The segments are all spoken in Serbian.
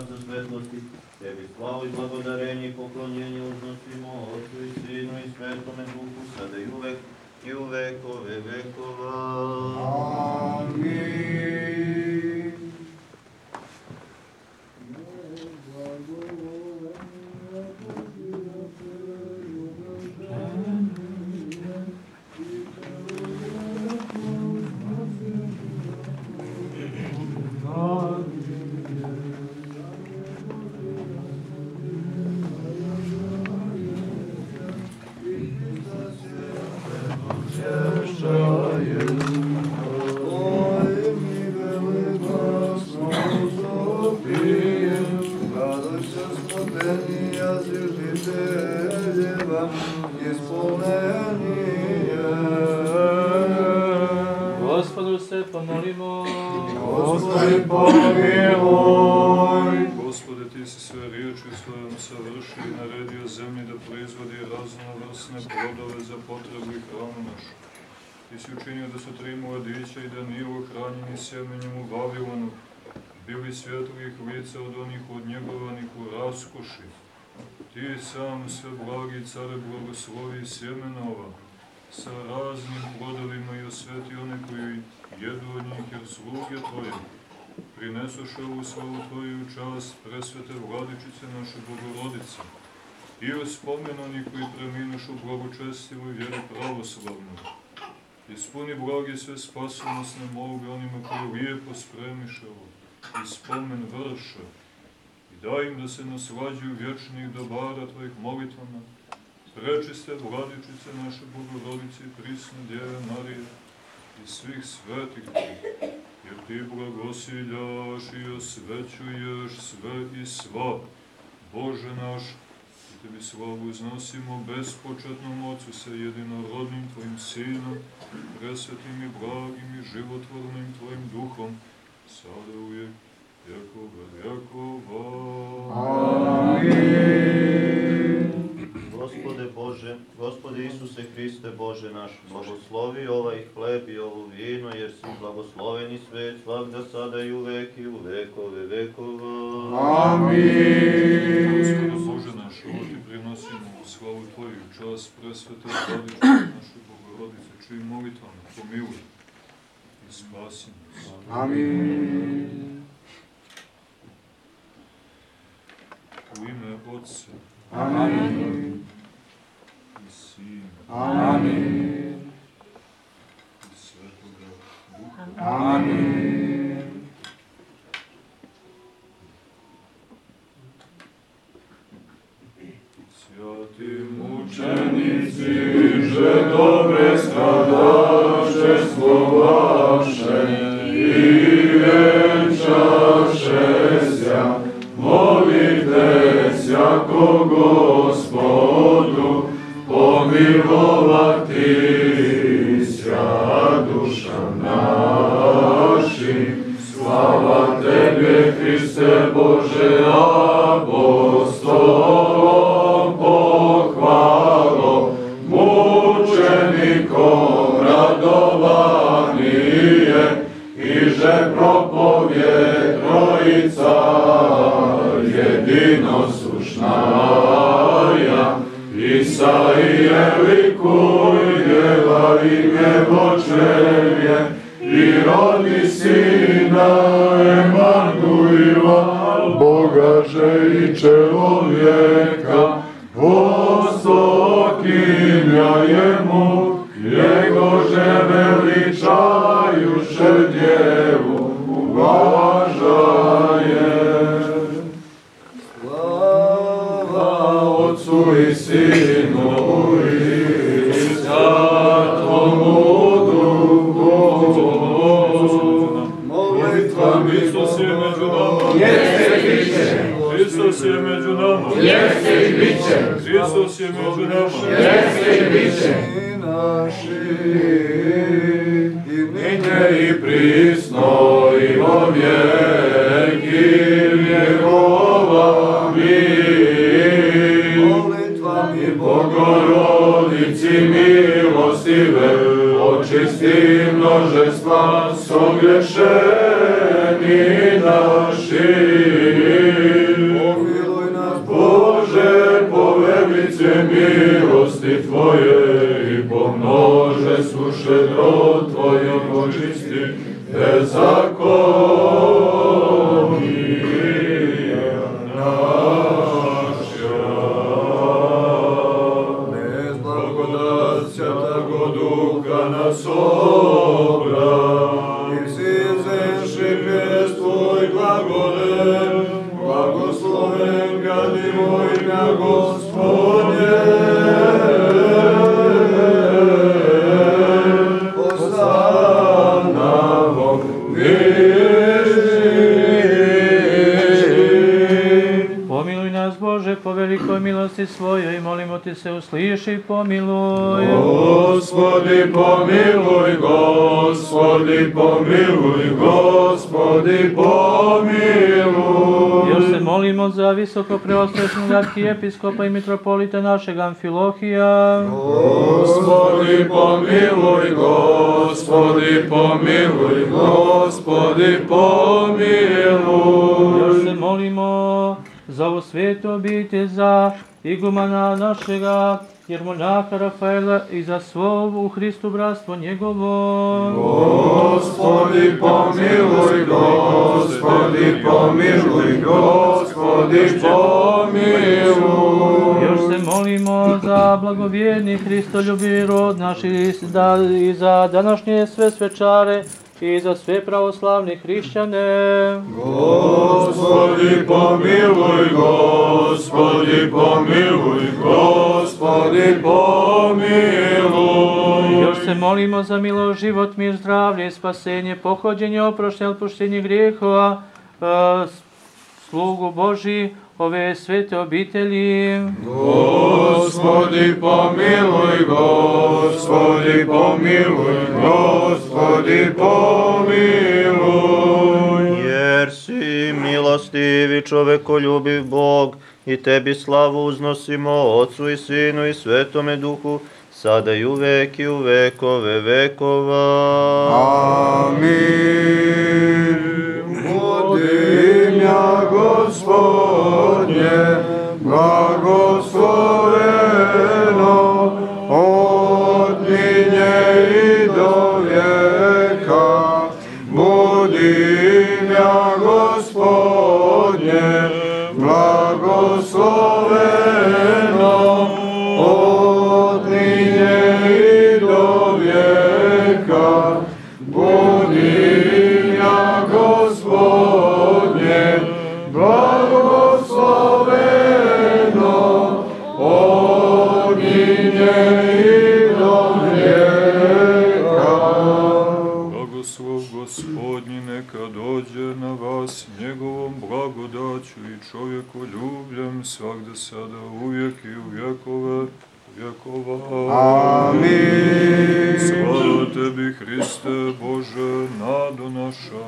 za svetlosti, tebi slavu i blagodarenje i poklonjenje uznosimo Otcu i Sinu i Svetome Duhu, sada i uvek i u vekove vekova. Amin. Gospodu se pomolimo. Gospodi pomiluj. Gospode, Ti si sve riječi svojom savrši i naredio zemlji da proizvodi raznovrsne plodove za potrebu i hranu našu. Ti si učinio da su tri mladića i Danilo hranjeni sjemenjem u Vavilonu, bili svjetlih lica od onih odnjegovanih u raskoši. Ti sam sve blagi care blagoslovi sjemenova, sa raznim plodovima i osveti one koji jedu od njih jer sluge Tvoje. Prinesuše ovu slavu Tvoju čast presvete vladičice naše Bogorodice. I u spomen onih koji preminušu blagočestivu vjeru pravoslavnu. Ispuni blagi sve spasonosne molbe onima koji lijepo spremiše ovo. I spomen vrše daj im da se naslađuju vječnih dobara Tvojih molitvama, prečiste vladičice naše Bogorodice i prisne Djeve Marije i svih svetih Tvojih, jer Ti blagosiljaš i osvećuješ sve i sva, Bože naš, i Tebi slavu iznosimo bespočetnom Otcu sa jedinorodnim Tvojim Sinom, presvetim i blagim i životvornim Tvojim Duhom, sada uvijek, jako vekova. Amin. Gospode Bože, Gospode Isuse Hriste Bože naš, blagoslovi ovaj hleb i ovo vino, jer si blagosloveni svet svakda sada i uvek i u vekove vekova. Amin. Gospode Bože naš, ovo Ti prinosimo u slavu Tvoju, čast presvete vladičice naše Bogorodice, čijim molitvama pomiluj i spasi nas. Amin. U ime Otca Amin. i Slava Tebe, Hriste Bože, apostolom pohvalo, mučenikom radovanije, i že propovje trojica jedino sušnaja. Isaije likujeva i nebočevje, že i Ljubici milostive, očisti množestva sogrešeni naši. Pomiluj nas, Bože, po velice milosti Tvoje i pomnože suše имя Господне. Milosti svojoj, molimo ti se usliši i pomiluj. Gospodi pomiluj, Gospodi pomiluj, Gospodi pomiluj. Još se molimo za visoko preosvešnog arhijepiskopa i mitropolita našeg Amfilohija. Gospodi pomiluj, Gospodi pomiluj, Gospodi pomiluj. Za ovu svetu obitelj, za igumana našega, jer monaha Rafaela i za svo u Hristu bratstvo njegovo. Gospodi pomiluj, Gospodi pomiluj, Gospodi pomiluj. Još se molimo za blagovjerni Hristoljubi rod naš da- i za današnje sve svečare i za sve pravoslavne hrišćane. Gospodi pomiluj, Gospodi pomiluj, Gospodi pomiluj. Još se molimo za milo, život, mir, zdravlje, spasenje, pohođenje, oproštenje, otpuštenje grijehova, e, slugu Boži, ove svete obitelji. Gospodi pomiluj, Gospodi pomiluj, Gospodi pomiluj. Jer si milostivi čovekoljubiv Bog i tebi slavu uznosimo Otcu i Sinu i Svetome Duhu, sada i uvek i u vekove vekova. Amin. Budi imja Gospodnje, blagosloveno, i u vjekove vjekova. Amin. Slava tebi Hriste Bože, nado naša,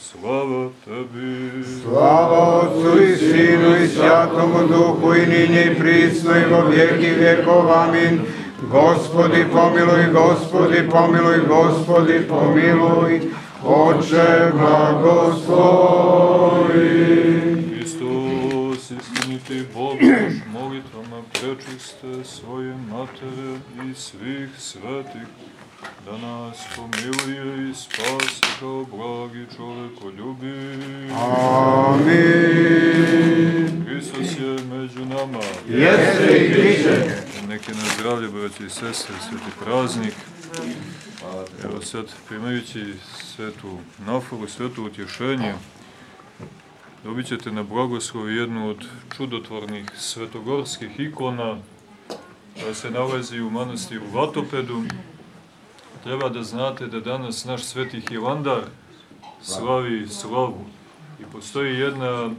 slava tebi. Slava Otcu i Sinu i Svjatomu Duhu i ninje i prisno i vo vijeki vjekov. Amin. Gospodi pomiluj, Gospodi pomiluj, Gospodi pomiluj, Oče blagoslovi. Hristos, istiniti Bog naš, molitvama prečiste svoje matere i svih svetih, da nas pomiluje i spasi kao blagi čovekoljubi. Amin. Hristos je među nama. Jeste i biće. Neke na zdravlje, braći i sestre, sveti praznik. Evo sad, primajući svetu naforu, svetu utješenje, dobit ćete na blagoslov jednu od čudotvornih svetogorskih ikona koja se nalazi u manastiru Vatopedu. Treba da znate da danas naš sveti Hilandar slavi slavu i postoji jedna e,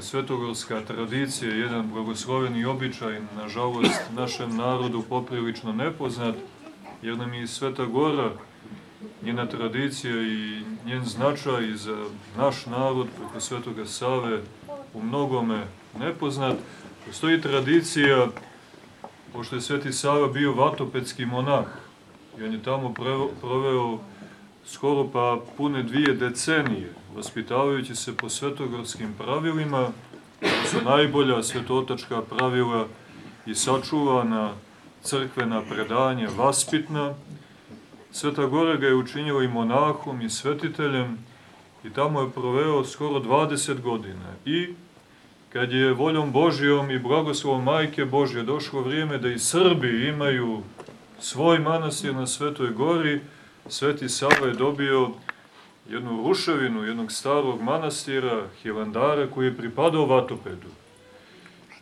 svetogorska tradicija, jedan blagosloveni običaj, nažalost, našem narodu poprilično nepoznat, jer nam je Sveta Gora, njena tradicija i njen značaj za naš narod preko Svetoga Save u mnogome nepoznat. Postoji tradicija, pošto je Sveti Sava bio vatopedski monah, i on je tamo proveo skoro pa pune dvije decenije, vaspitavajući se po svetogorskim pravilima, to su najbolja svetotačka pravila i sačuvana crkvena predanja, vaspitna. Sveta Gora ga je učinila i monahom i svetiteljem i tamo je proveo skoro 20 godina. I kad je voljom Božijom i blagoslovom Majke Božje došlo vrijeme da i Srbi imaju svoj manastir na Svetoj Gori, Sveti Sava je dobio jednu ruševinu jednog starog manastira, Hilandara, koji je pripadao Vatopedu.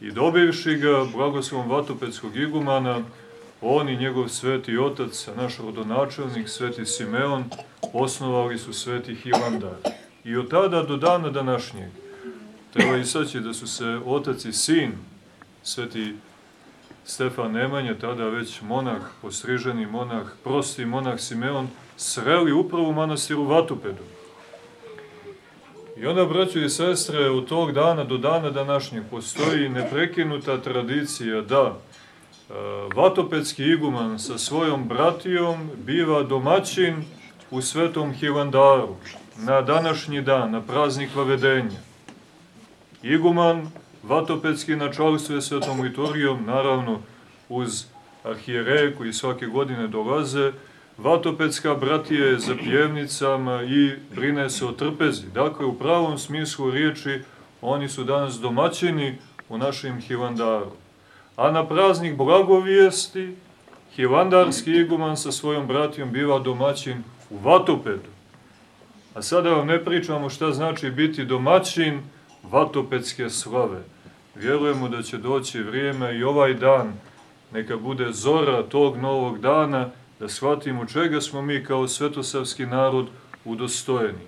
I dobivši ga blagoslovom vatopetskog igumana, on i njegov sveti otac, naš rodonačelnik, sveti Simeon, osnovali su sveti Hilandar. I od tada do dana današnjeg treba isaći da su se otac i sin, sveti Stefan Nemanja, tada već monah, postriženi monah, prosti monah Simeon, sreli upravo u manastiru Vatupedu. I onda, braćo i sestre, od tog dana do dana današnjeg postoji neprekinuta tradicija da e, Vatopedski iguman sa svojom bratijom biva domaćin u Svetom Hilandaru na današnji dan, na praznik Vavedenja. Iguman Vatopedski načalstve Svetom liturgijom, naravno uz arhijereje koji svake godine dolaze, Vatopedska bratija je za pjevnicama i brine se o trpezi. Dakle, u pravom smislu riječi, oni su danas domaćini u našem Hilandaru. A na praznik blagovijesti, Hilandarski iguman sa svojom bratijom biva domaćin u Vatopedu. A sada vam ne pričamo šta znači biti domaćin Vatopedske slave. Vjerujemo da će doći vrijeme i ovaj dan, neka bude zora tog novog dana, da shvatimo čega smo mi kao svetosavski narod udostojeni.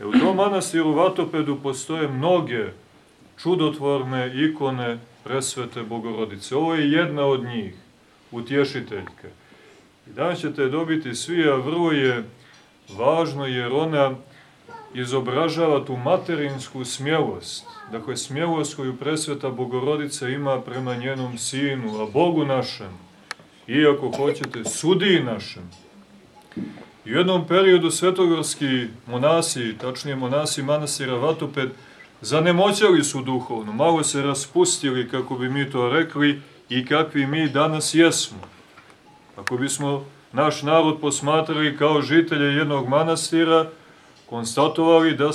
E u tom manastiru Vatopedu postoje mnoge čudotvorne ikone presvete Bogorodice. Ovo je jedna od njih, utješiteljka. I danas ćete dobiti svi, a vrlo je važno jer ona izobražava tu materinsku smjelost. Dakle, smjelost koju presveta Bogorodica ima prema njenom sinu, a Bogu našem, i ako hoćete, sudiji našem. I u jednom periodu svetogorski monasi, tačnije monasi manasira Vatoped, zanemoćali su duhovno, malo se raspustili, kako bi mi to rekli, i kakvi mi danas jesmo. Ako bismo naš narod posmatrali kao žitelje jednog manastira, konstatovali, da,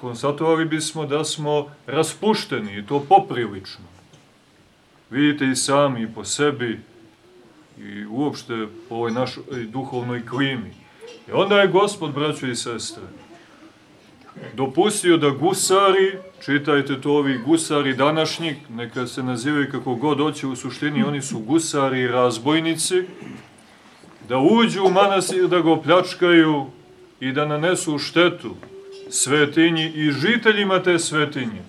konstatovali bismo da smo raspušteni, i to poprilično. Vidite i sami, po sebi, i uopšte po ovoj našoj duhovnoj klimi. I onda je gospod, braćo i sestre, dopustio da gusari, čitajte to ovi gusari današnjih, neka se nazivaju kako god hoće u suštini, oni su gusari i razbojnici, da uđu u manastir, da go pljačkaju i da nanesu štetu svetinji i žiteljima te svetinje.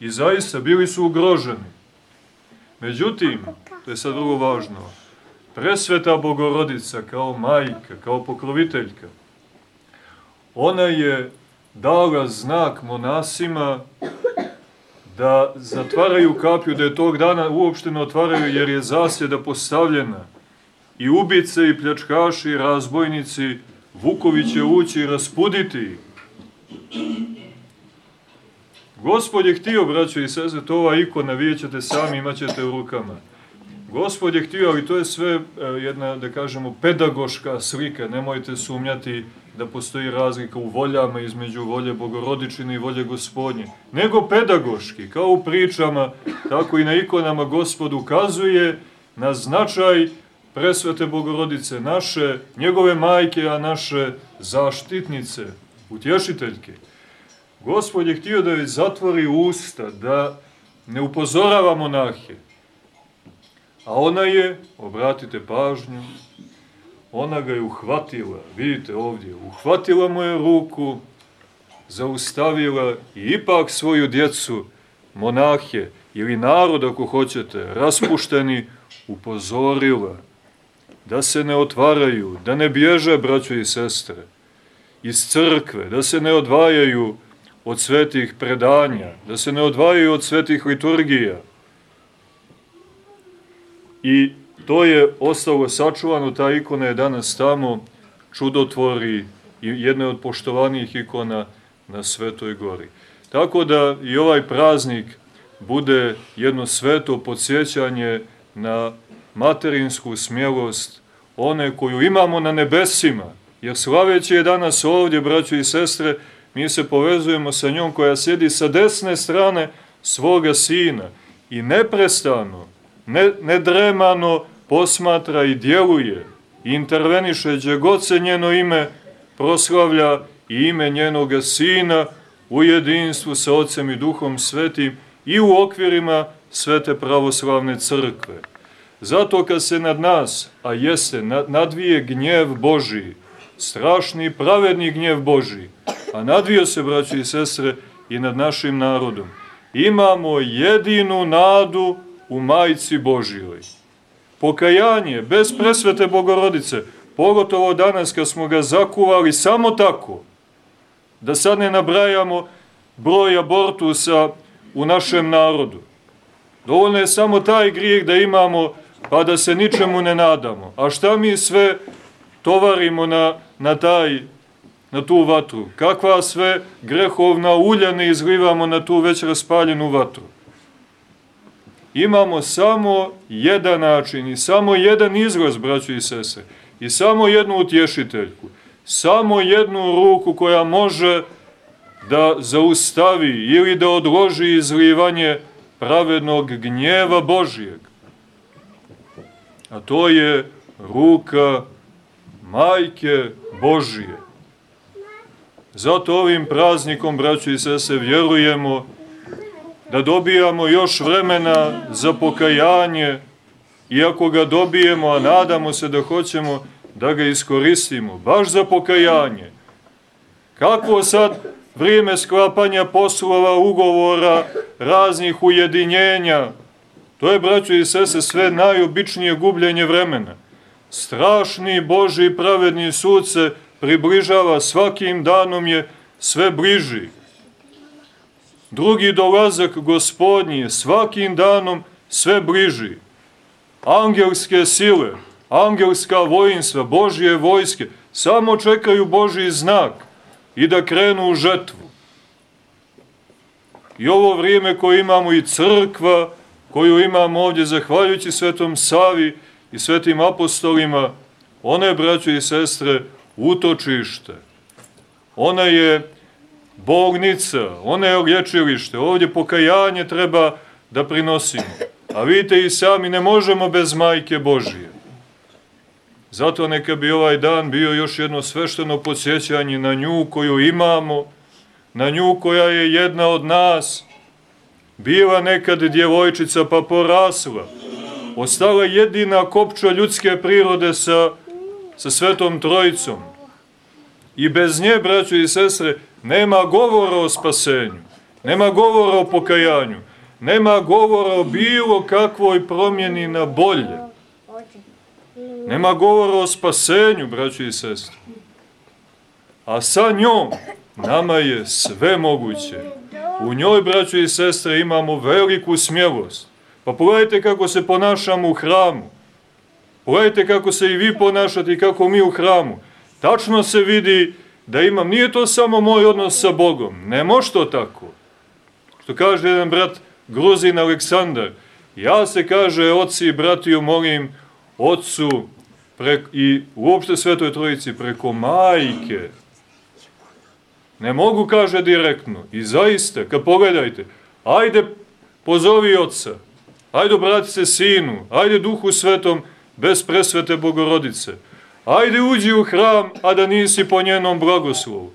I zaista bili su ugroženi. Međutim, to je sad vrlo važno, presveta Bogorodica kao majka, kao pokroviteljka, ona je dala znak monasima da zatvaraju kapiju, da je tog dana uopšte ne otvaraju jer je zasjeda postavljena. I ubice, i pljačkaši, i razbojnici, Vuković će ući i raspuditi Gospod je htio, braćo i sese, to ova ikona, vidjet ćete sami, imat ćete u rukama. Gospod je htio, ali to je sve e, jedna, da kažemo, pedagoška slika. Nemojte sumnjati da postoji razlika u voljama između volje Bogorodičine i volje Gospodnje. Nego pedagoški, kao u pričama, tako i na ikonama Gospod ukazuje na značaj presvete Bogorodice, naše, njegove majke, a naše zaštitnice, utješiteljke. Gospod je htio da joj zatvori usta, da ne upozorava monahe, A ona je, obratite pažnju, ona ga je uhvatila, vidite ovdje, uhvatila mu je ruku, zaustavila i ipak svoju djecu, monahe ili narod ako hoćete, raspušteni, upozorila da se ne otvaraju, da ne bježe, braćo i sestre, iz crkve, da se ne odvajaju od svetih predanja, da se ne odvajaju od svetih liturgija, I to je ostalo sačuvano, ta ikona je danas tamo, čudotvori jedna od poštovanijih ikona na Svetoj gori. Tako da i ovaj praznik bude jedno sveto podsjećanje na materinsku smjelost, one koju imamo na nebesima, jer slaveći je danas ovdje, braćo i sestre, mi se povezujemo sa njom koja sjedi sa desne strane svoga sina i neprestano ne, nedremano posmatra i djeluje, interveniše gdje god se njeno ime proslavlja i ime njenoga sina u jedinstvu sa Otcem i Duhom Svetim i u okvirima svete pravoslavne crkve. Zato kad se nad nas, a jeste, nadvije gnjev Božiji, strašni pravedni gnjev Božiji, a nadvio se, braći i sestre, i nad našim narodom, imamo jedinu nadu u majci Božijoj. Pokajanje, bez presvete Bogorodice, pogotovo danas kad smo ga zakuvali samo tako, da sad ne nabrajamo broj abortusa u našem narodu. Dovoljno je samo taj grijeh da imamo, pa da se ničemu ne nadamo. A šta mi sve tovarimo na, na, taj, na tu vatru? Kakva sve grehovna ulja ne izlivamo na tu već raspaljenu vatru? Imamo samo jedan način i samo jedan izraz, braćo i sese, i samo jednu utješiteljku, samo jednu ruku koja može da zaustavi ili da odloži izlivanje pravednog gnjeva Božijeg. A to je ruka Majke Božije. Zato ovim praznikom, braćo i sese, vjerujemo da dobijamo još vremena za pokajanje, iako ga dobijemo, a nadamo se da hoćemo da ga iskoristimo, baš za pokajanje. Kako sad vrijeme sklapanja poslova, ugovora, raznih ujedinjenja, to je, braćo i sese, sve najobičnije gubljenje vremena. Strašni Boži i pravedni sud se približava, svakim danom je sve bliži. Drugi dolazak gospodnji je svakim danom sve bliži. Angelske sile, angelska vojinstva, Božje vojske, samo čekaju Božji znak i da krenu u žetvu. I ovo vrijeme koje imamo i crkva, koju imamo ovdje zahvaljujući svetom Savi i svetim apostolima, ona je, braćo i sestre, utočište. Ona je bolnica, ona je lječilište. Ovdje pokajanje treba da prinosimo. A vidite i sami, ne možemo bez majke Božije. Zato neka bi ovaj dan bio još jedno svešteno podsjećanje na nju koju imamo, na nju koja je jedna od nas, bila nekad djevojčica pa porasla, ostala jedina kopča ljudske prirode sa, sa svetom trojicom. I bez nje, braćo i sestre, nema govora o spasenju, nema govora o pokajanju, nema govora o bilo kakvoj promjeni na bolje. Nema govora o spasenju, braći i sestri. A sa njom nama je sve moguće. U njoj, braći i sestre, imamo veliku smjelost. Pa pogledajte kako se ponašamo u hramu. Pogledajte kako se i vi ponašate i kako mi u hramu. Tačno se vidi da imam, nije to samo moj odnos sa Bogom. Ne može to tako. Što kaže jedan brat Gruzin Aleksandar, ja se kaže, oci i bratiju, molim, ocu i uopšte Svetoj Trojici preko majke. Ne mogu, kaže direktno. I zaista, kad pogledajte, ajde pozovi oca, ajde obrati se sinu, ajde duhu svetom bez presvete bogorodice, ajde uđi u hram, a da nisi po njenom blagoslovu.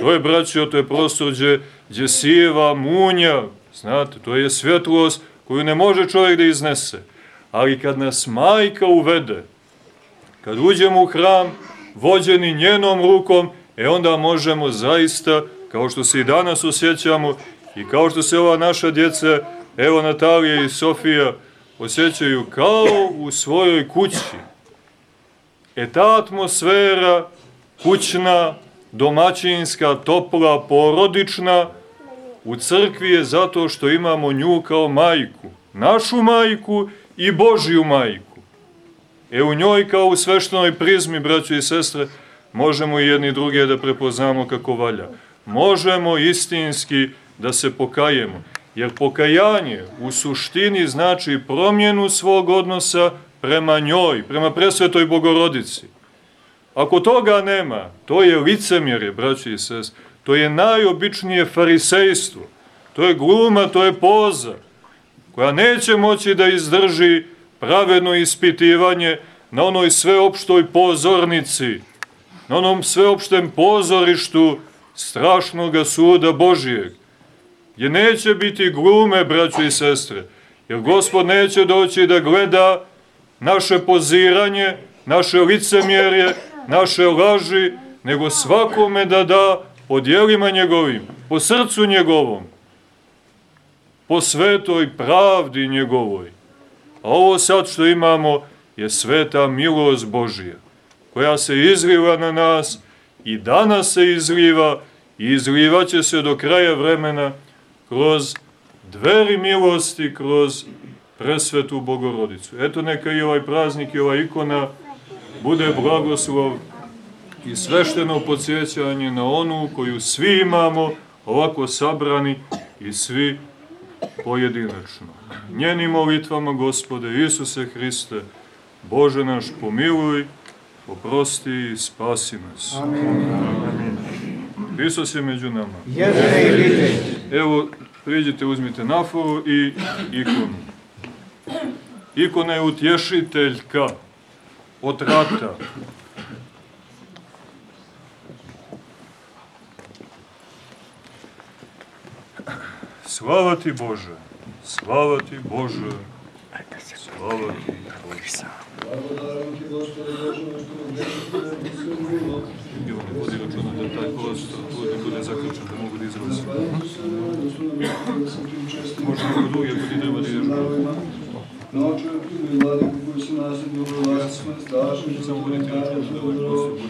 To je, braćo, to je prostor gdje, gdje sijeva munja, znate, to je svjetlost koju ne može čovjek da iznese. Ali kad nas majka uvede, Kad uđemo u hram, vođeni njenom rukom, e onda možemo zaista, kao što se i danas osjećamo, i kao što se ova naša djeca, evo Natalija i Sofija, osjećaju kao u svojoj kući. E ta atmosfera kućna, domaćinska, topla, porodična, u crkvi je zato što imamo nju kao majku. Našu majku i Božiju majku. E u njoj kao u sveštenoj prizmi, braćo i sestre, možemo i jedni druge da prepoznamo kako valja. Možemo istinski da se pokajemo, jer pokajanje u suštini znači promjenu svog odnosa prema njoj, prema presvetoj bogorodici. Ako toga nema, to je licemjerje, braći i sest, to je najobičnije farisejstvo, to je gluma, to je poza, koja neće moći da izdrži pravedno ispitivanje na onoj sveopštoj pozornici, na onom sveopštem pozorištu strašnog suda Božijeg, gdje neće biti glume, braćo i sestre, Jer Gospod neće doći da gleda naše poziranje, naše licemjerje, naše laži, nego svakome da da po dijelima njegovim, po srcu njegovom, po svetoj pravdi njegovoj. A ovo sad što imamo je sveta milost Božija, koja se izliva na nas i danas se izliva i izlivaće se do kraja vremena kroz dveri milosti, kroz presvetu Bogorodicu. Eto neka i ovaj praznik i ova ikona bude blagoslov i svešteno podsjećanje na onu koju svi imamo ovako sabrani i svi pojedinačno. Njenim molitvama, Gospode Isuse Hriste, Bože naš, pomiluj, oprosti i spasi nas. Amin. Hristos je među nama. Jeste i bite. Evo, priđite, uzmite naforu i ikonu. Ikona je utješiteljka od rata. Slava ti Bože, slava ti Bože, slava ti Bože. Ne vodi računa da taj prostor tu ne bude zaključen, da mogu da izlazi. Može neko drugi ako ti treba da ideš. Noću, i vladiku koji su nasljedni u vlasti, stašim, Samo